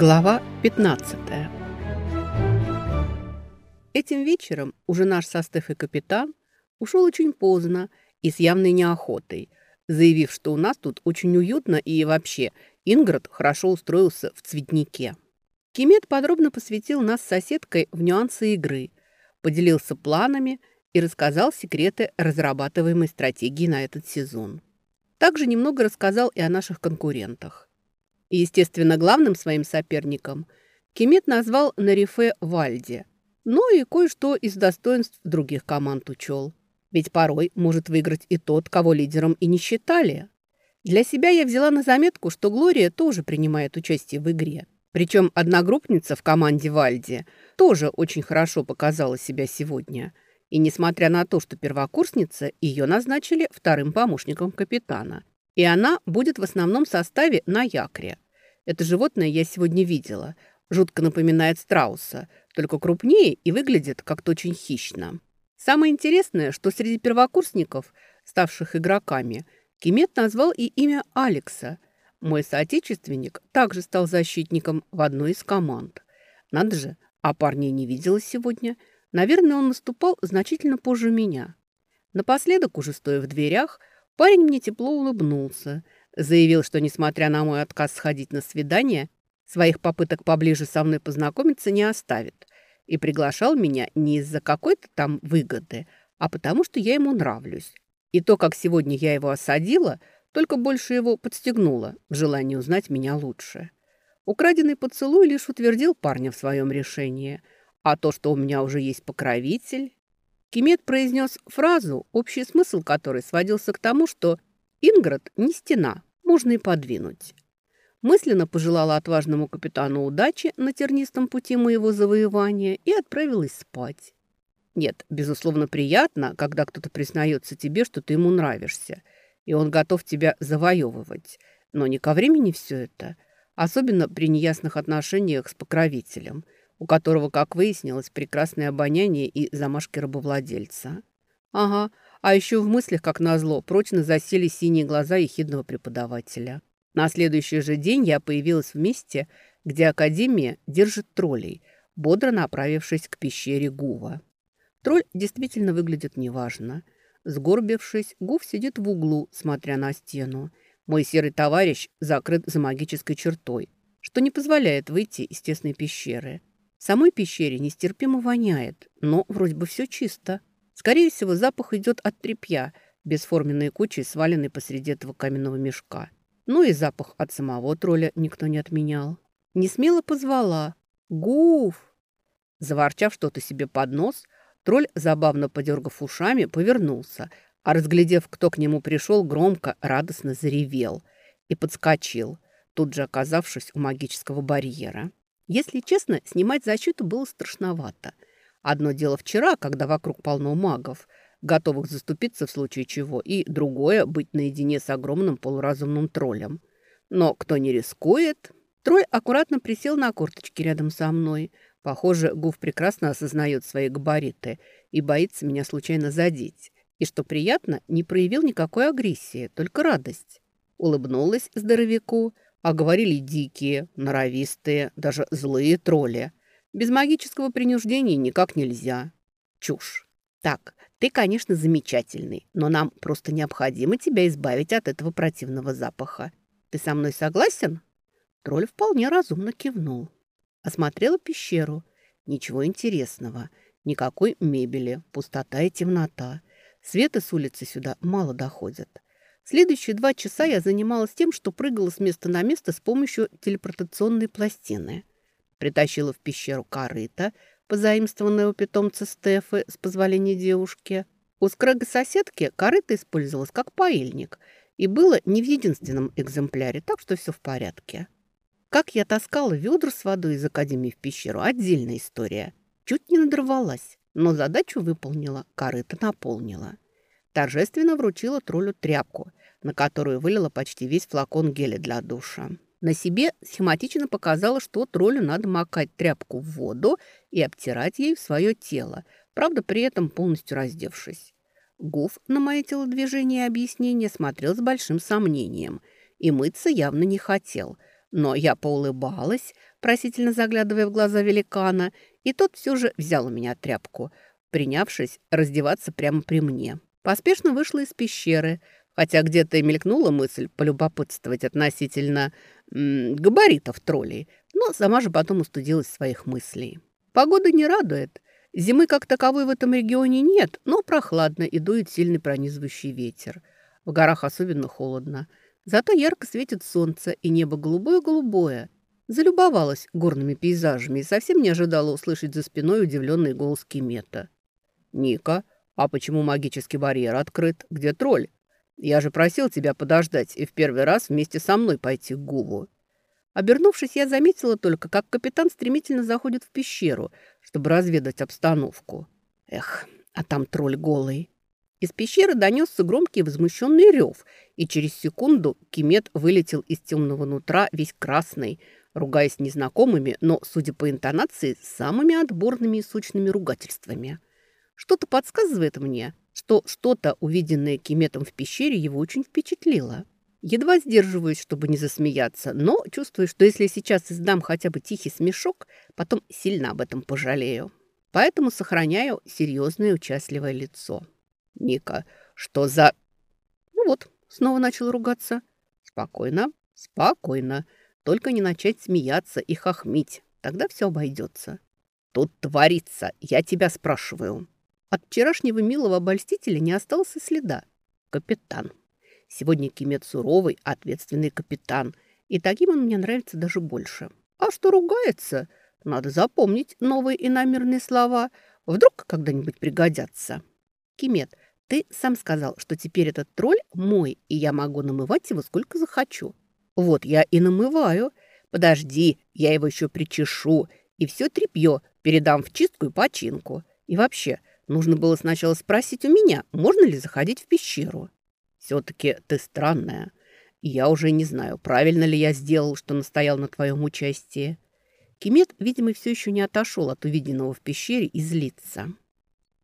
Глава 15 Этим вечером уже наш со Стефой капитан ушел очень поздно и с явной неохотой, заявив, что у нас тут очень уютно и вообще Инград хорошо устроился в цветнике. Кимет подробно посвятил нас с соседкой в нюансы игры, поделился планами и рассказал секреты разрабатываемой стратегии на этот сезон. Также немного рассказал и о наших конкурентах. И, естественно, главным своим соперником Кимет назвал Нарифе Вальди, но и кое-что из достоинств других команд учел. Ведь порой может выиграть и тот, кого лидером и не считали. Для себя я взяла на заметку, что Глория тоже принимает участие в игре. Причем одногруппница в команде Вальди тоже очень хорошо показала себя сегодня. И несмотря на то, что первокурсница, ее назначили вторым помощником капитана. И она будет в основном составе на якре. Это животное я сегодня видела. Жутко напоминает страуса, только крупнее и выглядит как-то очень хищно. Самое интересное, что среди первокурсников, ставших игроками, Кимет назвал и имя Алекса. Мой соотечественник также стал защитником в одной из команд. Надо же, а парня не видела сегодня. Наверное, он наступал значительно позже меня. Напоследок, уже стоя в дверях, парень мне тепло улыбнулся, заявил, что, несмотря на мой отказ сходить на свидание, своих попыток поближе со мной познакомиться не оставит – и приглашал меня не из-за какой-то там выгоды, а потому что я ему нравлюсь. И то, как сегодня я его осадила, только больше его подстегнуло в желании узнать меня лучше. Украденный поцелуй лишь утвердил парня в своем решении, а то, что у меня уже есть покровитель... Кимет произнес фразу, общий смысл которой сводился к тому, что Инград не стена, можно и подвинуть мысленно пожелала отважному капитану удачи на тернистом пути моего завоевания и отправилась спать. Нет, безусловно, приятно, когда кто-то признается тебе, что ты ему нравишься, и он готов тебя завоевывать. Но не ко времени все это, особенно при неясных отношениях с покровителем, у которого, как выяснилось, прекрасное обоняние и замашки рабовладельца. Ага, а еще в мыслях, как назло, прочно засели синие глаза ехидного преподавателя. На следующий же день я появилась в месте, где Академия держит троллей, бодро направившись к пещере Гува. Тролль действительно выглядит неважно. Сгорбившись, Гув сидит в углу, смотря на стену. Мой серый товарищ закрыт за магической чертой, что не позволяет выйти из тесной пещеры. В самой пещере нестерпимо воняет, но вроде бы все чисто. Скорее всего, запах идет от тряпья, бесформенной кучей, сваленной посреди этого каменного мешка. Ну и запах от самого тролля никто не отменял. Не смело позвала. «Гуф!» Заворчав что-то себе под нос, тролль, забавно подергав ушами, повернулся, а разглядев, кто к нему пришел, громко, радостно заревел и подскочил, тут же оказавшись у магического барьера. Если честно, снимать защиту было страшновато. Одно дело вчера, когда вокруг полно магов – готовых заступиться в случае чего, и другое – быть наедине с огромным полуразумным троллем. Но кто не рискует... Тролль аккуратно присел на корточки рядом со мной. Похоже, Гуф прекрасно осознает свои габариты и боится меня случайно задеть. И, что приятно, не проявил никакой агрессии, только радость. Улыбнулась здоровяку, а говорили дикие, норовистые, даже злые тролли. Без магического принуждения никак нельзя. Чушь. Так, ты, конечно, замечательный, но нам просто необходимо тебя избавить от этого противного запаха. Ты со мной согласен?» Тролль вполне разумно кивнул. Осмотрела пещеру. Ничего интересного. Никакой мебели, пустота и темнота. Света с улицы сюда мало доходят. Следующие два часа я занималась тем, что прыгала с места на место с помощью телепортационной пластины. Притащила в пещеру корыто, позаимствованная у питомца Стефы с позволения девушки. У скрэга-соседки корыто использовалось как поильник и было не в единственном экземпляре, так что все в порядке. Как я таскала ведра с водой из академии в пещеру – отдельная история. Чуть не надорвалась, но задачу выполнила, корыто наполнила. Торжественно вручила троллю тряпку, на которую вылила почти весь флакон геля для душа. На себе схематично показала, что троллю надо макать тряпку в воду и обтирать ей свое тело, правда, при этом полностью раздевшись. Гуф на мои телодвижения и объяснения смотрел с большим сомнением и мыться явно не хотел, Но я поулыбалась, просительно заглядывая в глаза великана, и тот все же взял у меня тряпку, принявшись раздеваться прямо при мне. Поспешно вышла из пещеры, хотя где-то и мелькнула мысль полюбопытствовать относительно м -м, габаритов троллей, но сама же потом устудилась своих мыслей. Погода не радует. Зимы как таковой в этом регионе нет, но прохладно и дует сильный пронизывающий ветер. В горах особенно холодно. Зато ярко светит солнце, и небо голубое-голубое. Залюбовалась горными пейзажами и совсем не ожидала услышать за спиной удивленный голос Кимета. «Ника, а почему магический барьер открыт? Где тролль? Я же просил тебя подождать и в первый раз вместе со мной пойти к Гуву». Обернувшись, я заметила только, как капитан стремительно заходит в пещеру, чтобы разведать обстановку. Эх, а там тролль голый. Из пещеры донесся громкий возмущенный рев, и через секунду Кимет вылетел из темного нутра весь красный, ругаясь незнакомыми, но, судя по интонации, самыми отборными и сучными ругательствами. Что-то подсказывает мне, что что-то, увиденное Киметом в пещере, его очень впечатлило. Едва сдерживаюсь, чтобы не засмеяться, но чувствую, что если сейчас издам хотя бы тихий смешок, потом сильно об этом пожалею. Поэтому сохраняю серьезное участливое лицо. «Ника, что за...» Ну вот, снова начал ругаться. «Спокойно, спокойно. Только не начать смеяться и хохмить. Тогда все обойдется». «Тут творится, я тебя спрашиваю». От вчерашнего милого обольстителя не осталось и следа. Капитан. Сегодня Кимет суровый, ответственный капитан. И таким он мне нравится даже больше. А что ругается? Надо запомнить новые иномерные слова. Вдруг когда-нибудь пригодятся. Кимет, ты сам сказал, что теперь этот тролль мой, и я могу намывать его сколько захочу. Вот я и намываю. Подожди, я его еще причешу, и все тряпье передам в чистку и починку. И вообще, нужно было сначала спросить у меня, можно ли заходить в пещеру. Все-таки ты странная. Я уже не знаю, правильно ли я сделал, что настоял на твоем участии. Кимет, видимо, все еще не отошел от увиденного в пещере и злится.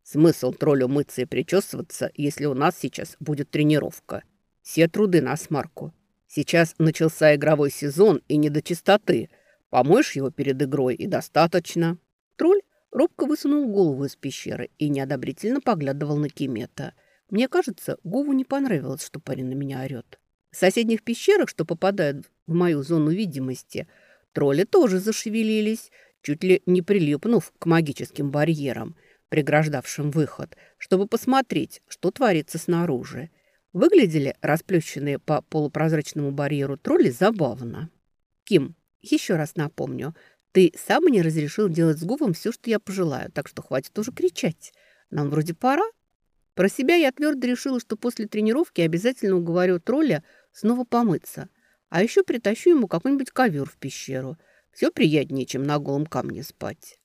Смысл троллю мыться и причесываться, если у нас сейчас будет тренировка. Все труды на смарку. Сейчас начался игровой сезон и не до чистоты. Помоешь его перед игрой и достаточно. Тролль робко высунул голову из пещеры и неодобрительно поглядывал на Кимета. Мне кажется, Гову не понравилось, что парень на меня орет. В соседних пещерах, что попадают в мою зону видимости, тролли тоже зашевелились, чуть ли не прилипнув к магическим барьерам – преграждавшим выход, чтобы посмотреть, что творится снаружи. Выглядели расплющенные по полупрозрачному барьеру тролли забавно. «Ким, еще раз напомню, ты сам не разрешил делать с Гувом все, что я пожелаю, так что хватит уже кричать. Нам вроде пора». Про себя я твердо решила, что после тренировки обязательно уговорю тролля снова помыться. А еще притащу ему какой-нибудь ковер в пещеру. Все приятнее, чем на голом камне спать.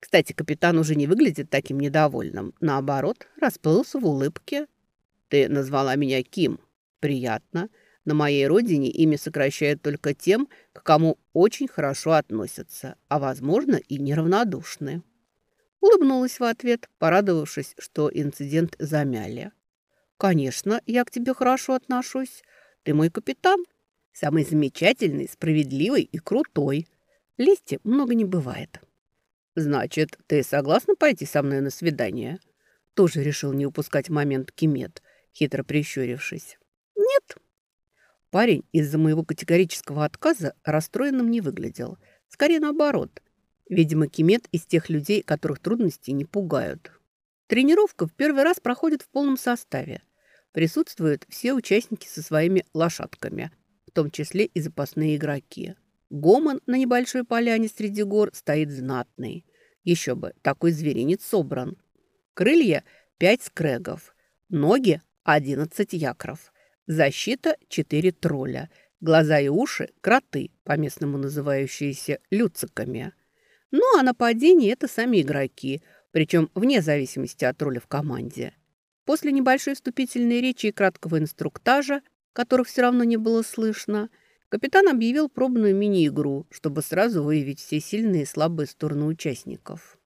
Кстати, капитан уже не выглядит таким недовольным. Наоборот, расплылся в улыбке. «Ты назвала меня Ким. Приятно. На моей родине имя сокращают только тем, к кому очень хорошо относятся, а, возможно, и неравнодушны». Улыбнулась в ответ, порадовавшись, что инцидент замяли. «Конечно, я к тебе хорошо отношусь. Ты мой капитан. Самый замечательный, справедливый и крутой. Лести много не бывает». «Значит, ты согласна пойти со мной на свидание?» Тоже решил не упускать момент Кимет, хитро прищурившись. «Нет». Парень из-за моего категорического отказа расстроенным не выглядел. Скорее наоборот. Видимо, Кимет из тех людей, которых трудности не пугают. Тренировка в первый раз проходит в полном составе. Присутствуют все участники со своими лошадками, в том числе и запасные игроки. Гомон на небольшой поляне среди гор стоит знатный. Еще бы, такой зверинец собран. Крылья – пять скрегов, ноги – одиннадцать якров, защита – четыре тролля, глаза и уши – кроты, по-местному называющиеся люциками. Ну а нападение – это сами игроки, причем вне зависимости от роли в команде. После небольшой вступительной речи и краткого инструктажа, которых все равно не было слышно – Капитан объявил пробную мини-игру, чтобы сразу выявить все сильные и слабые стороны участников.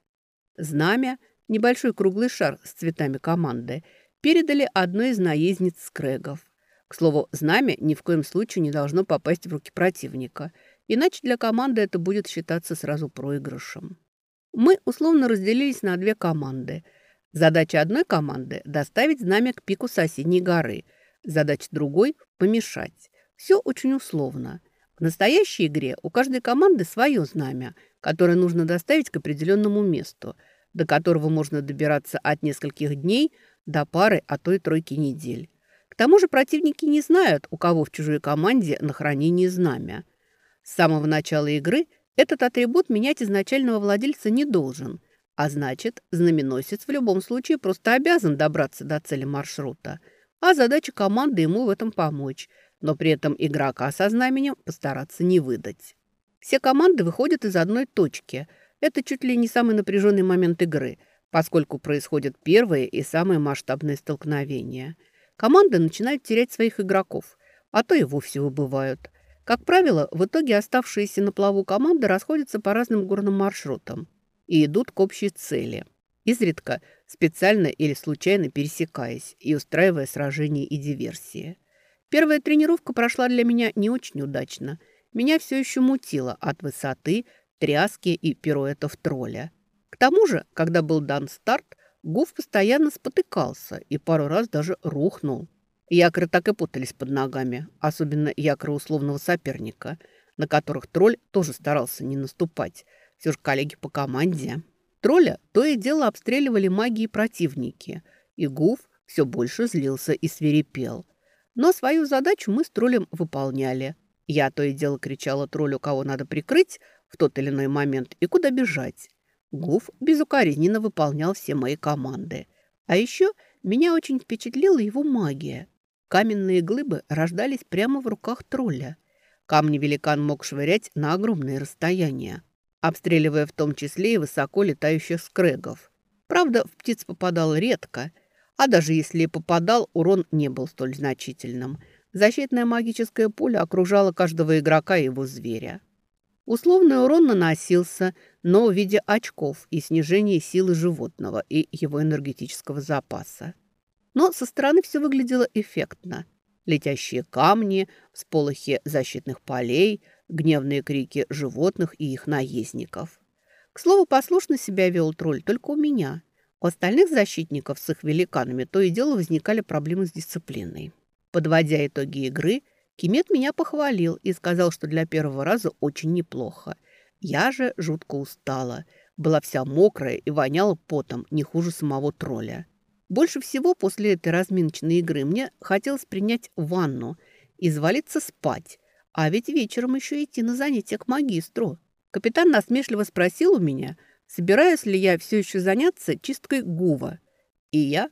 Знамя, небольшой круглый шар с цветами команды, передали одной из наездниц скрегов. К слову, знамя ни в коем случае не должно попасть в руки противника, Иначе для команды это будет считаться сразу проигрышем. Мы условно разделились на две команды. Задача одной команды – доставить знамя к пику соседней горы. Задача другой – помешать. Все очень условно. В настоящей игре у каждой команды свое знамя, которое нужно доставить к определенному месту, до которого можно добираться от нескольких дней до пары, а то и тройки недель. Тому же противники не знают, у кого в чужой команде на хранении знамя. С самого начала игры этот атрибут менять изначального владельца не должен, а значит, знаменосец в любом случае просто обязан добраться до цели маршрута, а задача команды ему в этом помочь, но при этом игрока со знаменем постараться не выдать. Все команды выходят из одной точки. Это чуть ли не самый напряженный момент игры, поскольку происходят первые и самые масштабные столкновения. Команды начинают терять своих игроков, а то и вовсе выбывают – как правило, в итоге оставшиеся на плаву команды расходятся по разным горным маршрутам и идут к общей цели, изредка специально или случайно пересекаясь и устраивая сражения и диверсии. Первая тренировка прошла для меня не очень удачно. Меня все еще мутило от высоты, тряски и пируэтов тролля. К тому же, когда был дан старт, Гуф постоянно спотыкался и пару раз даже рухнул. Якры так и путались под ногами, особенно якры условного соперника, на которых тролль тоже старался не наступать. Все же коллеги по команде. Тролля то и дело обстреливали магии противники, и Гуф все больше злился и свирепел. Но свою задачу мы с троллем выполняли. Я то и дело кричала троллю, кого надо прикрыть в тот или иной момент и куда бежать. Гуф безукоризненно выполнял все мои команды. А еще меня очень впечатлила его магия. Каменные глыбы рождались прямо в руках тролля. Камни великан мог швырять на огромные расстояния, обстреливая в том числе и высоко летающих скрегов. Правда, в птиц попадал редко, а даже если и попадал, урон не был столь значительным. Защитная магическая пуля окружала каждого игрока и его зверя. Условный урон наносился, но в виде очков и снижения силы животного и его энергетического запаса. Но со стороны все выглядело эффектно. Летящие камни, всполохи защитных полей, гневные крики животных и их наездников. К слову, послушно себя вел тролль только у меня. У остальных защитников с их великанами то и дело возникали проблемы с дисциплиной. Подводя итоги игры, Кимет меня похвалил и сказал, что для первого раза очень неплохо. Я же жутко устала, была вся мокрая и воняла потом, не хуже самого тролля. Больше всего после этой разминочной игры мне хотелось принять ванну и завалиться спать. А ведь вечером еще идти на занятия к магистру. Капитан насмешливо спросил у меня, собираюсь ли я все еще заняться чисткой гува. И я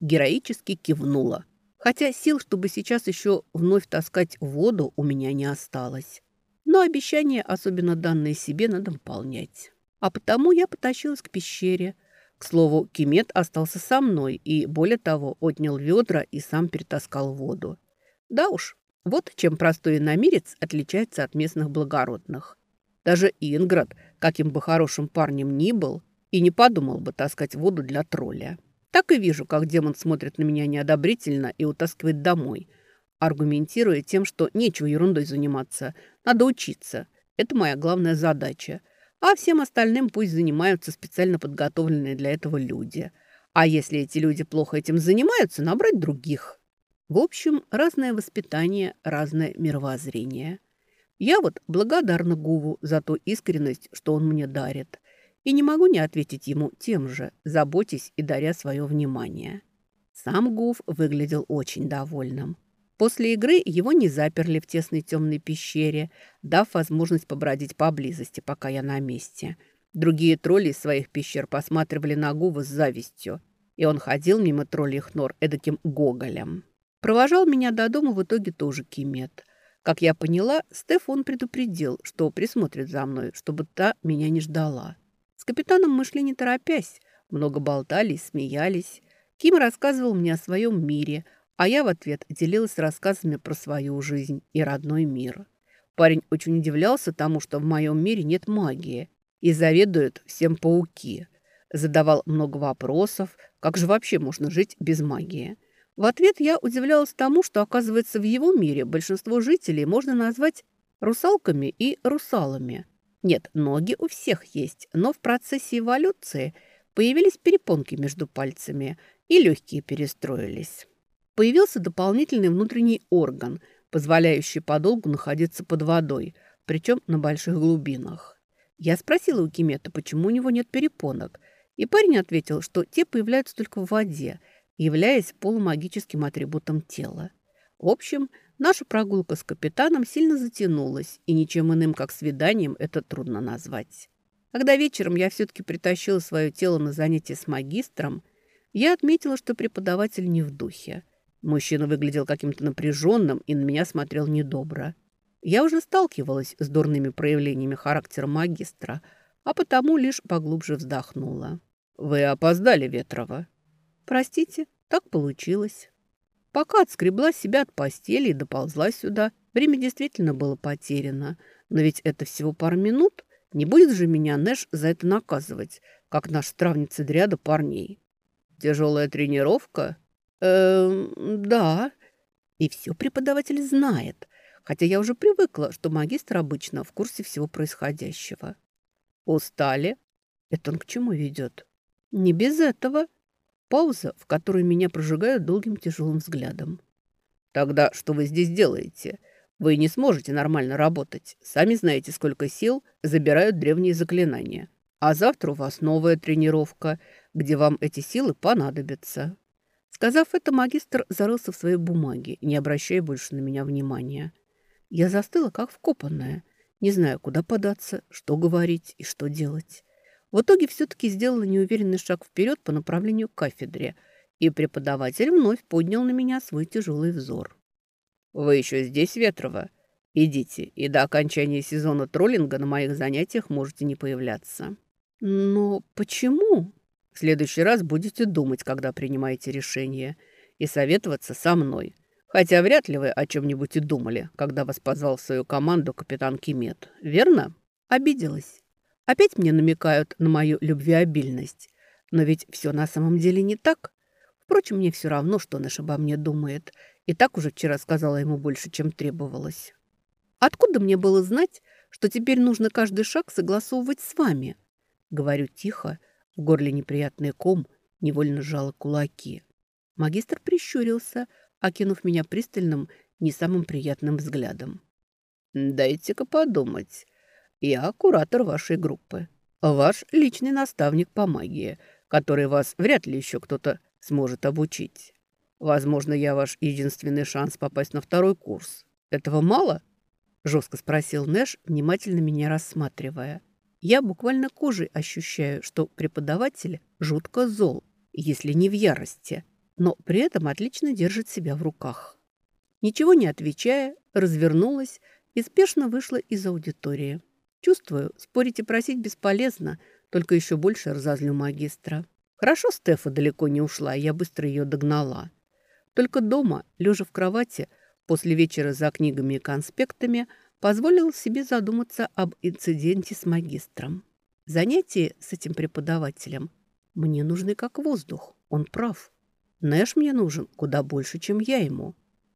героически кивнула. Хотя сил, чтобы сейчас еще вновь таскать воду, у меня не осталось. Но обещания, особенно данные себе, надо выполнять. А потому я потащилась к пещере – к слову, Кимет остался со мной и, более того, отнял ведра и сам перетаскал воду. Да уж, вот чем простой иномирец отличается от местных благородных. Даже Инград, каким бы хорошим парнем ни был, и не подумал бы таскать воду для тролля. Так и вижу, как демон смотрит на меня неодобрительно и утаскивает домой, аргументируя тем, что нечего ерундой заниматься, надо учиться. Это моя главная задача – а всем остальным пусть занимаются специально подготовленные для этого люди. А если эти люди плохо этим занимаются, набрать других. В общем, разное воспитание, разное мировоззрение. Я вот благодарна Гуву за ту искренность, что он мне дарит. И не могу не ответить ему тем же, заботясь и даря свое внимание. Сам Гув выглядел очень довольным. После игры его не заперли в тесной темной пещере, дав возможность побродить поблизости, пока я на месте. Другие тролли из своих пещер посматривали на Гува с завистью, и он ходил мимо тролльих нор эдаким гоголем. Провожал меня до дома в итоге тоже Кимет. Как я поняла, Стефан предупредил, что присмотрит за мной, чтобы та меня не ждала. Капитаном мы шли не торопясь, много болтали смеялись. Ким рассказывал мне о своем мире – а я в ответ делилась рассказами про свою жизнь и родной мир. Парень очень удивлялся тому, что в моем мире нет магии и заведуют всем пауки. Задавал много вопросов, как же вообще можно жить без магии. В ответ я удивлялась тому, что, оказывается, в его мире большинство жителей можно назвать русалками и русалами. Нет, ноги у всех есть, но в процессе эволюции появились перепонки между пальцами, и легкие перестроились. Появился дополнительный внутренний орган, позволяющий подолгу находиться под водой, причем на больших глубинах. Я спросила у Кимета, почему у него нет перепонок, и парень ответил, что те появляются только в воде, являясь полумагическим атрибутом тела. В общем, наша прогулка с капитаном сильно затянулась, и ничем иным, как свиданием, это трудно назвать. Когда вечером я все-таки притащила свое тело на занятие с магистром, я отметила, что преподаватель не в духе – Мужчина выглядел каким-то напряженным и на меня смотрел недобро. Я уже сталкивалась с дурными проявлениями характера магистра, а потому лишь поглубже вздохнула. «Вы опоздали, Ветрова». «Простите, так получилось». Пока отскребла себя от постели и доползла сюда, время действительно было потеряно. Но ведь это всего пару минут. Не будет же меня Нэш за это наказывать, как наш травница дряда парней. «Тяжелая тренировка?» Эм, да. И все преподаватель знает, хотя я уже привыкла, что магистр обычно в курсе всего происходящего. Устали? Это он к чему ведет? Не без этого. Пауза, в которой меня прожигают долгим тяжелым взглядом. Тогда что вы здесь делаете? Вы не сможете нормально работать. Сами знаете, сколько сил забирают древние заклинания. А завтра у вас новая тренировка, где вам эти силы понадобятся. Сказав это, магистр зарылся в свои бумаги, не обращая больше на меня внимания. Я застыла, как вкопанная, не знаю, куда податься, что говорить и что делать. В итоге все-таки сделала неуверенный шаг вперед по направлению к кафедре, и преподаватель вновь поднял на меня свой тяжелый взор. «Вы еще здесь, Ветрова? Идите, и до окончания сезона троллинга на моих занятиях можете не появляться». «Но почему?» В следующий раз будете думать, когда принимаете решение, и советоваться со мной. Хотя вряд ли вы о чем-нибудь и думали, когда вас позвал в свою команду капитан Кимет. Верно? Обиделась. Опять мне намекают на мою любвеобильность. Но ведь все на самом деле не так. Впрочем, мне все равно, что Нэш обо мне думает. И так уже вчера сказала ему больше, чем требовалось. Откуда мне было знать, что теперь нужно каждый шаг согласовывать с вами? Говорю тихо, в горле неприятный ком, невольно сжала кулаки. Магистр прищурился, окинув меня пристальным, не самым приятным взглядом. «Дайте-ка подумать. Я куратор вашей группы. Ваш личный наставник по магии, который вас вряд ли еще кто-то сможет обучить. Возможно, я ваш единственный шанс попасть на второй курс. Этого мало?» Жестко спросил Нэш, внимательно меня рассматривая. Я буквально кожей ощущаю, что преподаватель жутко зол, если не в ярости, но при этом отлично держит себя в руках. Ничего не отвечая, развернулась и спешно вышла из аудитории. Чувствую, спорить и просить бесполезно, только еще больше разозлю магистра. Хорошо Стефа далеко не ушла, я быстро ее догнала. Только дома, лежа в кровати, после вечера за книгами и конспектами – позволил себе задуматься об инциденте с магистром. Занятия с этим преподавателем мне нужны как воздух, он прав. Нэш мне нужен куда больше, чем я ему.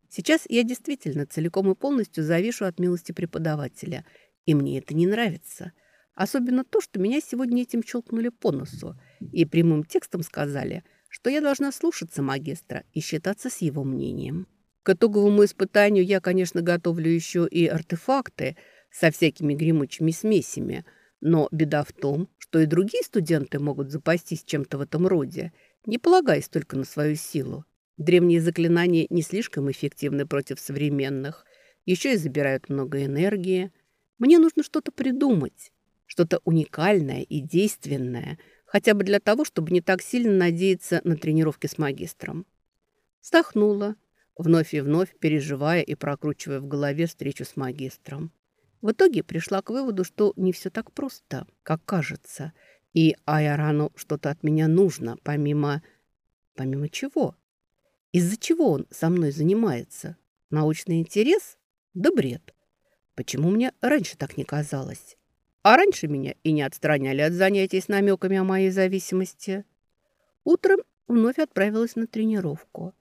Сейчас я действительно целиком и полностью завишу от милости преподавателя, и мне это не нравится. Особенно то, что меня сегодня этим щелкнули по носу и прямым текстом сказали, что я должна слушаться магистра и считаться с его мнением. К итоговому испытанию я, конечно, готовлю еще и артефакты со всякими гремучими смесями, но беда в том, что и другие студенты могут запастись чем-то в этом роде, не полагаясь только на свою силу. Древние заклинания не слишком эффективны против современных, еще и забирают много энергии. Мне нужно что-то придумать, что-то уникальное и действенное, хотя бы для того, чтобы не так сильно надеяться на тренировки с магистром. Вздохнула, вновь и вновь переживая и прокручивая в голове встречу с магистром. В итоге пришла к выводу, что не все так просто, как кажется, и Айарану что-то от меня нужно, помимо... Помимо чего? Из-за чего он со мной занимается? Научный интерес? Да бред. Почему мне раньше так не казалось? А раньше меня и не отстраняли от занятий с намеками о моей зависимости. Утром вновь отправилась на тренировку.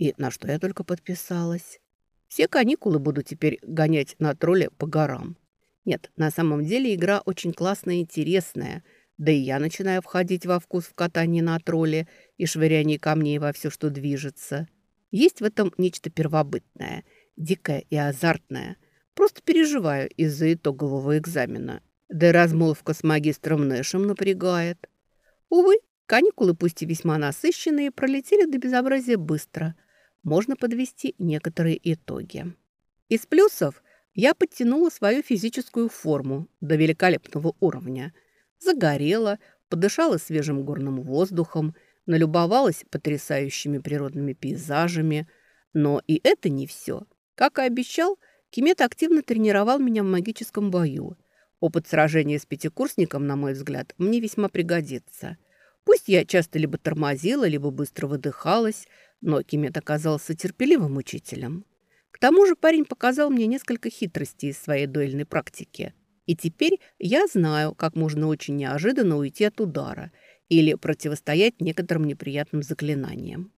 И на что я только подписалась. Все каникулы буду теперь гонять на тролле по горам. Нет, на самом деле игра очень классная и интересная. Да и я начинаю входить во вкус в катании на тролле и швыряние камней во все, что движется. Есть в этом нечто первобытное, дикое и азартное. Просто переживаю из-за итогового экзамена. Да и размолвка с магистром Нэшем напрягает. Увы, каникулы, пусть и весьма насыщенные, пролетели до безобразия быстро. Можно подвести некоторые итоги. Из плюсов я подтянула свою физическую форму до великолепного уровня. Загорела, подышала свежим горным воздухом, налюбовалась потрясающими природными пейзажами. Но и это не все. Как и обещал, Кимет активно тренировал меня в магическом бою – Опыт сражения с пятикурсником, на мой взгляд, мне весьма пригодится. Пусть я часто либо тормозила, либо быстро выдыхалась, но Кимет оказался терпеливым учителем. К тому же парень показал мне несколько хитростей из своей дуэльной практики. И теперь я знаю, как можно очень неожиданно уйти от удара или противостоять некоторым неприятным заклинаниям.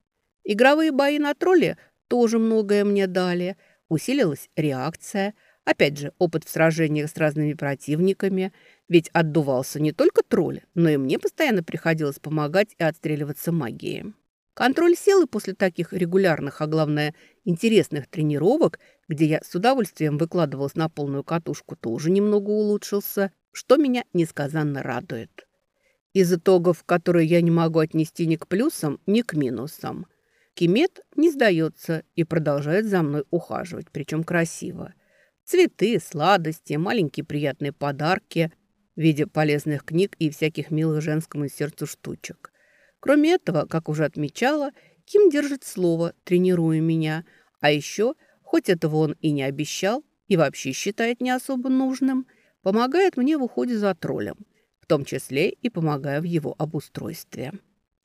Игровые бои на тролле тоже многое мне дали. Усилилась реакция – Опять же, опыт в сражениях с разными противниками, ведь отдувался не только тролль, но и мне постоянно приходилось помогать и отстреливаться магией. Контроль силы после таких регулярных, а главное, интересных тренировок, где я с удовольствием выкладывалась на полную катушку, тоже немного улучшился, что меня несказанно радует. Из итогов, которые я не могу отнести ни к плюсам, ни к минусам. Кимет не сдается и продолжает за мной ухаживать, причем красиво. Цветы, сладости, маленькие приятные подарки в виде полезных книг и всяких милых женскому сердцу штучек. Кроме этого, как уже отмечала, Ким держит слово, тренируя меня. А еще, хоть этого он и не обещал, и вообще считает не особо нужным, помогает мне в уходе за троллем, в том числе и помогая в его обустройстве.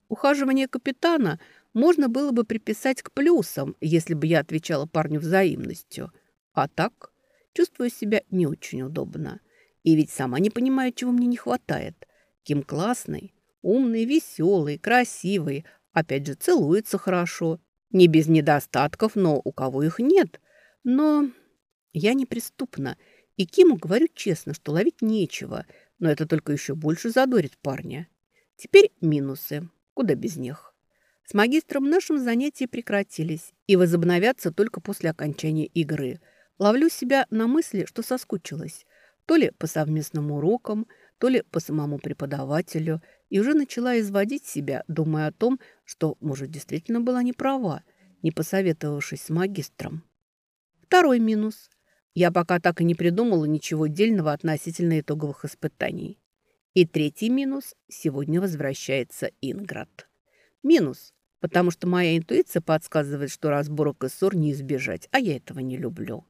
Ухаживание капитана можно было бы приписать к плюсам, если бы я отвечала парню взаимностью. А так Чувствую себя не очень удобно. И ведь сама не понимаю, чего мне не хватает. Ким классный, умный, веселый, красивый. Опять же, целуется хорошо. Не без недостатков, но у кого их нет. Но я неприступна. И Киму говорю честно, что ловить нечего. Но это только еще больше задорит парня. Теперь минусы. Куда без них? С магистром нашим занятия прекратились и возобновятся только после окончания игры – Ловлю себя на мысли, что соскучилась. То ли по совместным урокам, то ли по самому преподавателю. И уже начала изводить себя, думая о том, что, может, действительно была не права, не посоветовавшись с магистром. Второй минус. Я пока так и не придумала ничего дельного относительно итоговых испытаний. И третий минус – сегодня возвращается Инград. Минус, потому что моя интуиция подсказывает, что разборок и ссор не избежать, а я этого не люблю.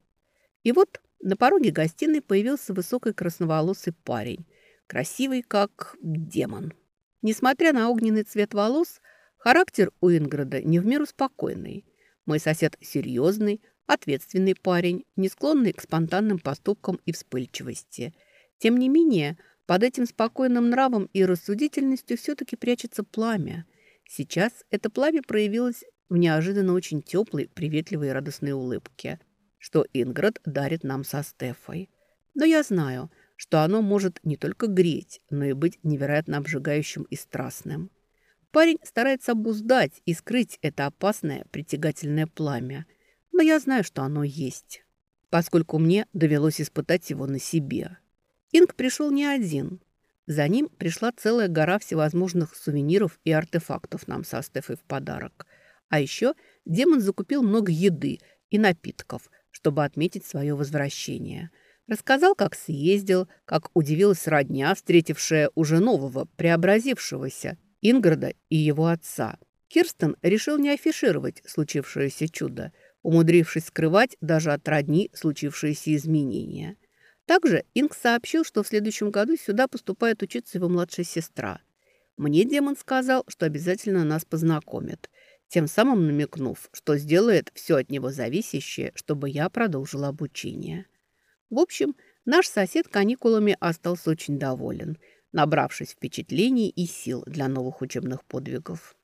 И вот на пороге гостиной появился высокий красноволосый парень, красивый как демон. Несмотря на огненный цвет волос, характер у Инграда не в меру спокойный. Мой сосед серьезный, ответственный парень, не склонный к спонтанным поступкам и вспыльчивости. Тем не менее, под этим спокойным нравом и рассудительностью все-таки прячется пламя. Сейчас это пламя проявилось в неожиданно очень теплой, приветливой и радостной улыбке что Инград дарит нам со Стефой. Но я знаю, что оно может не только греть, но и быть невероятно обжигающим и страстным. Парень старается обуздать и скрыть это опасное притягательное пламя, но я знаю, что оно есть, поскольку мне довелось испытать его на себе. Инг пришел не один. За ним пришла целая гора всевозможных сувениров и артефактов нам со Стефой в подарок. А еще демон закупил много еды и напитков, чтобы отметить свое возвращение. Рассказал, как съездил, как удивилась родня, встретившая уже нового, преобразившегося Инграда и его отца. Кирстен решил не афишировать случившееся чудо, умудрившись скрывать даже от родни случившиеся изменения. Также Инг сообщил, что в следующем году сюда поступает учиться его младшая сестра. Мне демон сказал, что обязательно нас познакомит – тем самым намекнув, что сделает все от него зависящее, чтобы я продолжила обучение. В общем, наш сосед каникулами остался очень доволен, набравшись впечатлений и сил для новых учебных подвигов.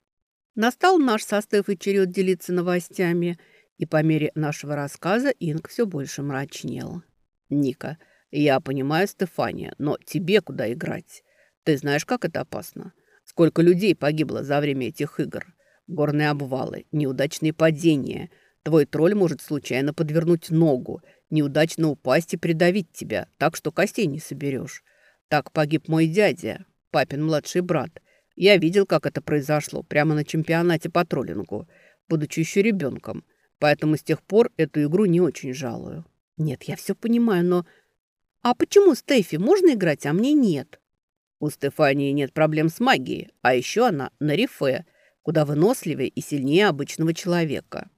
Настал наш состав и черед делиться новостями, И по мере нашего рассказа Инг все больше мрачнел. «Ника, я понимаю, Стефания, но тебе куда играть? Ты знаешь, как это опасно? Сколько людей погибло за время этих игр? Горные обвалы, неудачные падения. Твой тролль может случайно подвернуть ногу, неудачно упасть и придавить тебя, так что костей не соберешь. Так погиб мой дядя, папин младший брат. Я видел, как это произошло прямо на чемпионате по троллингу, будучи еще ребенком. Поэтому с тех пор эту игру не очень жалую. Нет, я все понимаю, но... А почему Стефи можно играть, а мне нет? У Стефании нет проблем с магией, а еще она на рифе, куда выносливее и сильнее обычного человека.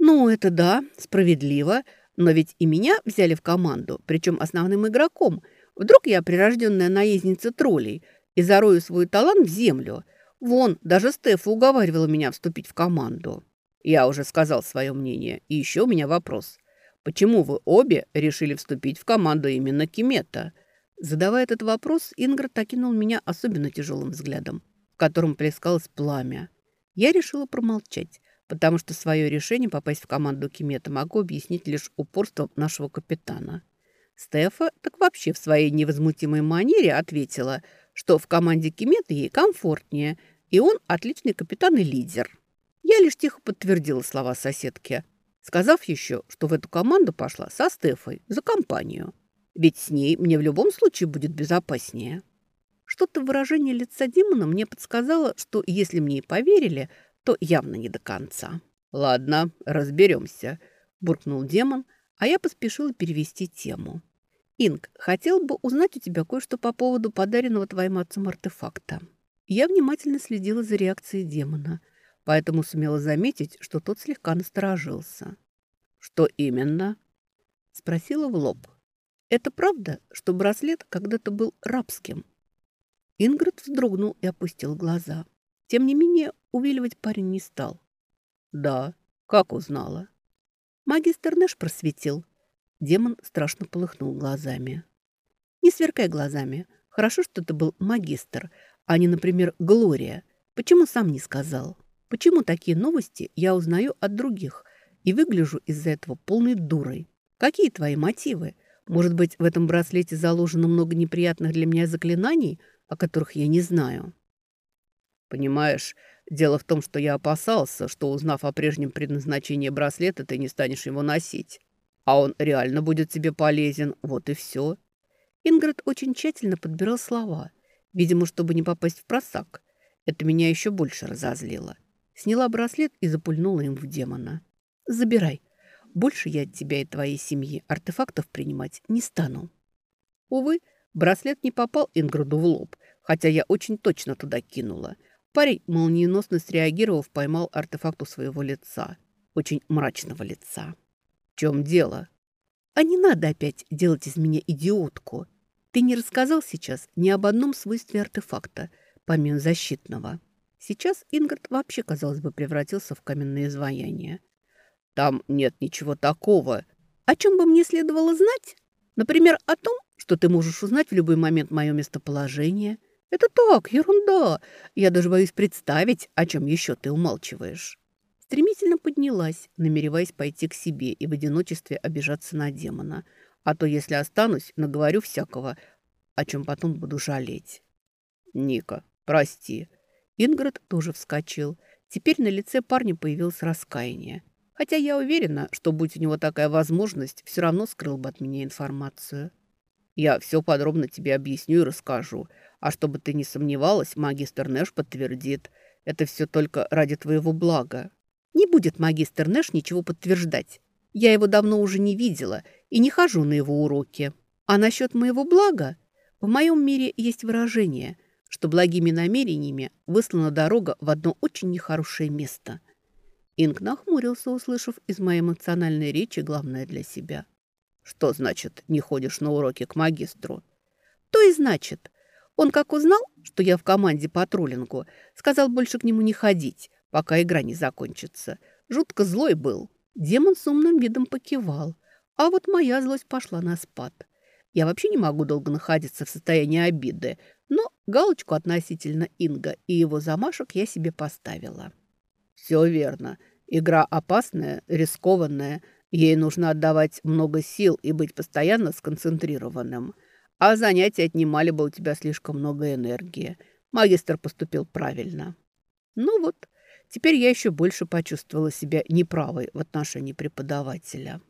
Ну, это да, справедливо, но ведь и меня взяли в команду, причем основным игроком. Вдруг я прирожденная наездница троллей и зарою свой талант в землю. Вон, даже Стефа уговаривала меня вступить в команду. Я уже сказал свое мнение. И еще у меня вопрос. Почему вы обе решили вступить в команду именно Кимета? Задавая этот вопрос, Ингрид окинул меня особенно тяжелым взглядом, в котором плескалось пламя. Я решила промолчать, потому что свое решение попасть в команду Кимета могу объяснить лишь упорством нашего капитана. Стефа так вообще в своей невозмутимой манере ответила, что в команде Кимета ей комфортнее, и он отличный капитан и лидер. Я лишь тихо подтвердила слова соседки, сказав еще, что в эту команду пошла со Стефой за компанию. Ведь с ней мне в любом случае будет безопаснее. Что-то в выражении лица демона мне подсказало, что если мне и поверили, то явно не до конца. «Ладно, разберемся», – буркнул демон, а я поспешила перевести тему. «Инг, хотел бы узнать у тебя кое-что по поводу подаренного твоим отцом артефакта». Я внимательно следила за реакцией демона – поэтому сумела заметить, что тот слегка насторожился. «Что именно?» – спросила в лоб. «Это правда, что браслет когда-то был рабским?» Ингрид вздрогнул и опустил глаза. Тем не менее, увиливать парень не стал. «Да, как узнала?» Магистр Нэш просветил. Демон страшно полыхнул глазами. «Не сверкай глазами. Хорошо, что это был магистр, а не, например, Глория. Почему сам не сказал?» Почему такие новости я узнаю от других и выгляжу из-за этого полной дурой? Какие твои мотивы? Может быть, в этом браслете заложено много неприятных для меня заклинаний, о которых я не знаю? Понимаешь, дело в том, что я опасался, что, узнав о прежнем предназначении браслета, ты не станешь его носить. А он реально будет тебе полезен, вот и все. Ингрид очень тщательно подбирал слова, видимо, чтобы не попасть в просак. Это меня еще больше разозлило. Сняла браслет и запульнула им в демона. «Забирай. Больше я от тебя и твоей семьи артефактов принимать не стану». Увы, браслет не попал Инграду в лоб, хотя я очень точно туда кинула. Парень, молниеносно среагировав, поймал артефакт у своего лица. Очень мрачного лица. «В чем дело?» «А не надо опять делать из меня идиотку. Ты не рассказал сейчас ни об одном свойстве артефакта, помимо защитного». Сейчас Ингрид вообще, казалось бы, превратился в каменное изваяние. «Там нет ничего такого. О чем бы мне следовало знать? Например, о том, что ты можешь узнать в любой момент мое местоположение. Это так, ерунда. Я даже боюсь представить, о чем еще ты умалчиваешь». Стремительно поднялась, намереваясь пойти к себе и в одиночестве обижаться на демона. А то, если останусь, наговорю всякого, о чем потом буду жалеть. «Ника, прости», Ингрид тоже вскочил. Теперь на лице парня появилось раскаяние. Хотя я уверена, что, будь у него такая возможность, все равно скрыл бы от меня информацию. Я все подробно тебе объясню и расскажу. А чтобы ты не сомневалась, магистр Нэш подтвердит. Это все только ради твоего блага. Не будет магистр Нэш ничего подтверждать. Я его давно уже не видела и не хожу на его уроки. А насчет моего блага? В моем мире есть выражение что благими намерениями выслана дорога в одно очень нехорошее место. Инг нахмурился, услышав из моей эмоциональной речи главное для себя. «Что значит, не ходишь на уроки к магистру?» «То и значит. Он, как узнал, что я в команде по троллингу, сказал больше к нему не ходить, пока игра не закончится. Жутко злой был. Демон с умным видом покивал. А вот моя злость пошла на спад. Я вообще не могу долго находиться в состоянии обиды, галочку относительно Инга и его замашек я себе поставила. «Все верно. Игра опасная, рискованная. Ей нужно отдавать много сил и быть постоянно сконцентрированным. А занятия отнимали бы у тебя слишком много энергии. Магистр поступил правильно. Ну вот, теперь я еще больше почувствовала себя неправой в отношении преподавателя.